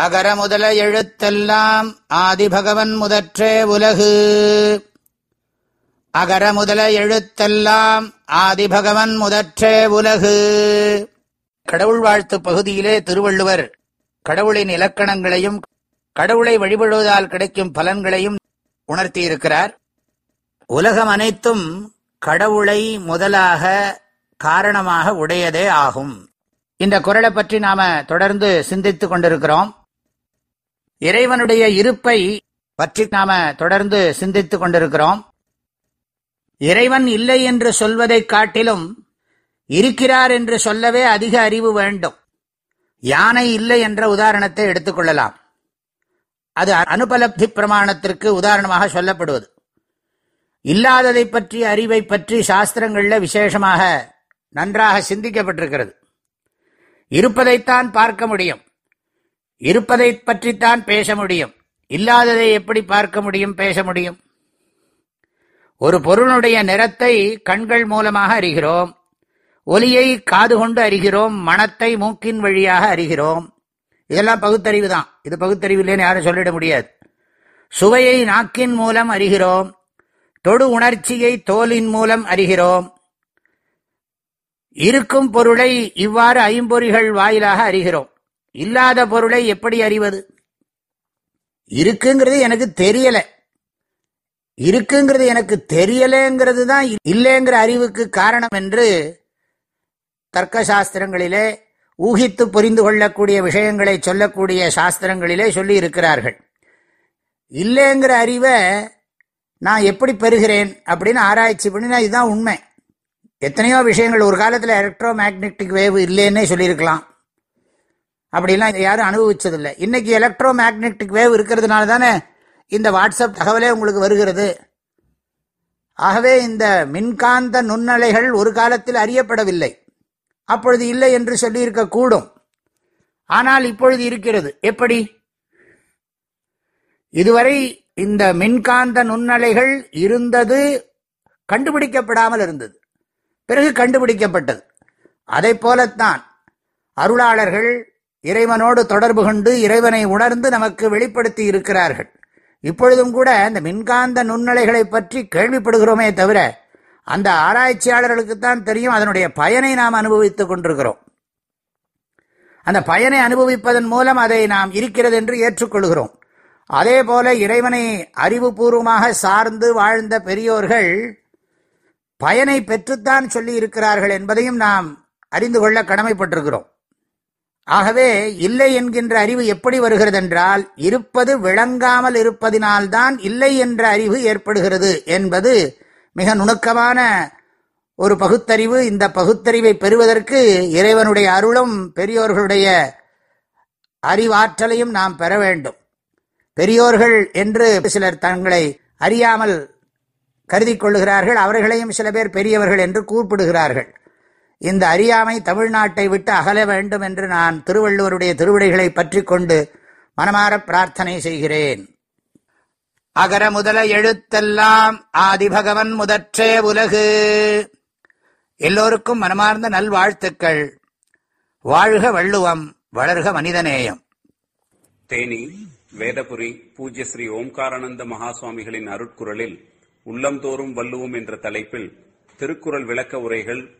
அகர முதல எழுத்தெல்லாம் ஆதிபகவன் முதற்றே உலகு. அகர முதல எழுத்தெல்லாம் ஆதிபகவன் முதற்றே உலகு. கடவுள் வாழ்த்து பகுதியிலே திருவள்ளுவர் கடவுளின் இலக்கணங்களையும் கடவுளை வழிபடுவதால் கிடைக்கும் பலன்களையும் உணர்த்தியிருக்கிறார். உலகம் அனைத்தும் கடவுளை முதலாக காரணமாக உடையதே ஆகும். இந்த குரலை பற்றி நாம தொடர்ந்து சிந்தித்துக் கொண்டிருக்கிறோம். இறைவனுடைய இருப்பை பற்றி நாம தொடர்ந்து சிந்தித்துக் கொண்டிருக்கிறோம். இறைவன் இல்லை என்று சொல்வதைக் காட்டிலும் இருக்கிறார் என்று சொல்லவே அதிக அறிவு வேண்டும். யானை இல்லை என்ற உதாரணத்தை எடுத்துக்கொள்ளலாம் அது அனுபலப்தி பிரமாணத்திற்கு உதாரணமாக சொல்லப்படுவது. இல்லாததை பற்றி அறிவை பற்றி சாஸ்திரங்களில் விசேஷமாக நன்றாக சிந்திக்கப்பட்டிருக்கிறது. இருப்பதைத்தான் பார்க்க முடியும். இருப்பதை பற்றித்தான் பேச முடியும். இல்லாததை எப்படி பார்க்க முடியும் பேச முடியும்? ஒரு பொருளுடைய நிறத்தை கண்கள் மூலமாக அறிகிறோம். ஒலியை காது கொண்டு அறிகிறோம். மனத்தை மூக்கின் வழியாக அறிகிறோம். இதெல்லாம் பகுத்தறிவு தான். இது பகுத்தறிவு இல்லைன்னு யாரும் சொல்லிட முடியாது. சுவையை நாக்கின் மூலம் அறிகிறோம். தொடு உணர்ச்சியை தோலின் மூலம் அறிகிறோம். இருக்கும் பொருளை இவ்வாறு ஐம்பொறிகள் வாயிலாக அறிகிறோம். இல்லாத பொருளை எப்படி அறிவது? இருக்குங்கிறது எனக்கு தெரியல. இருக்குங்கிறது எனக்கு தெரியலங்கிறது தான் இல்லைங்கிற அறிவுக்கு காரணம் என்று தர்க்க சாஸ்திரங்களிலே ஊகித்து புரிந்து கொள்ளக்கூடிய விஷயங்களை சொல்லக்கூடிய சாஸ்திரங்களிலே சொல்லி இருக்கிறார்கள் இல்லைங்கிற அறிவை நான் எப்படி பெறுகிறேன் அப்படின்னு ஆராய்ச்சி பண்ணினா இதுதான் உண்மை. எத்தனையோ விஷயங்கள் ஒரு காலத்தில் எலக்ட்ரோ மேக்னெட்டிக் வேவ் இல்லைன்னே சொல்லியிருக்கலாம். அப்படிலாம் யாரும் அனுபவிச்சதில்லை. இன்னைக்கு எலக்ட்ரோ மேக்னெட்டிக் வேவ் இருக்கிறதுனால தானே இந்த வாட்ஸ்அப் தகவலே உங்களுக்கு வருகிறது. ஆகவே இந்த மின்காந்த நுண்ணலைகள் ஒரு காலத்தில் அறியப்படவில்லை. அப்பொழுது இல்லை என்று சொல்லியிருக்க கூடும். ஆனால் இப்பொழுது இருக்கிறது. எப்படி? இதுவரை இந்த மின்காந்த நுண்ணலைகள் இருந்தது கண்டுபிடிக்கப்படாமல் இருந்தது. பிறகு கண்டுபிடிக்கப்பட்டது. அதை போலத்தான் அருளாளர்கள் இறைவனோடு தொடர்பு கொண்டு இறைவனை உணர்ந்து நமக்கு வெளிப்படுத்தி இருக்கிறார்கள். இப்பொழுதும் கூட இந்த மின்காந்த நுண்ணலைகளை பற்றி கேள்விப்படுகிறோமே தவிர அந்த ஆராய்ச்சியாளர்களுக்கு தான் தெரியும் அதனுடைய பயனை நாம் அனுபவித்துக் கொண்டிருக்கிறோம். அந்த பயனை அனுபவிப்பதன் மூலம் அதை நாம் இருக்கிறது என்று ஏற்றுக்கொள்கிறோம். அதே போல இறைவனை அறிவுபூர்வமாக சார்ந்து வாழ்ந்த பெரியோர்கள் பயனை பெற்றுத்தான் சொல்லி இருக்கிறார்கள் என்பதையும் நாம் அறிந்து கொள்ள கடமைப்பட்டிருக்கிறோம். ஆகவே இல்லை என்கின்ற அறிவு எப்படி வருகிறது என்றால் இருப்பது விளங்காமல் இருப்பதினால்தான் இல்லை என்ற அறிவு ஏற்படுகிறது என்பது மிக நுணுக்கமான ஒரு பகுத்தறிவு. இந்த பகுத்தறிவை பெறுவதற்கு இறைவனுடைய அருளும் பெரியோர்களுடைய அறிவாற்றலையும் நாம் பெற வேண்டும். பெரியோர்கள் என்று சிலர் தங்களை அறியாமல் கருதி கொள்ளுகிறார்கள் அவர்களையும் சில பேர் பெரியவர்கள் என்று கூப்பிடுகிறார்கள். இந்த அறியாமை தமிழ்நாட்டை விட்டு அகல வேண்டும் என்று நான் திருவள்ளுவருடைய திருவிடைகளை பற்றி கொண்டு மனமாற பிரார்த்தனை செய்கிறேன். அகர முதல எழுத்தெல்லாம் ஆதிபகவன் முதற்றே உலகு. எல்லோருக்கும் மனமார்ந்த நல்வாழ்த்துக்கள். வாழ்க வள்ளுவம் வளர்க மனிதநேயம். தேனி வேதபுரி பூஜ்ய ஸ்ரீ ஓம்காரானந்த மகாசுவாமிகளின் அருட்குரலில் உள்ளம்தோறும் வள்ளுவோம் என்ற தலைப்பில் திருக்குறள் விளக்க உரைகள்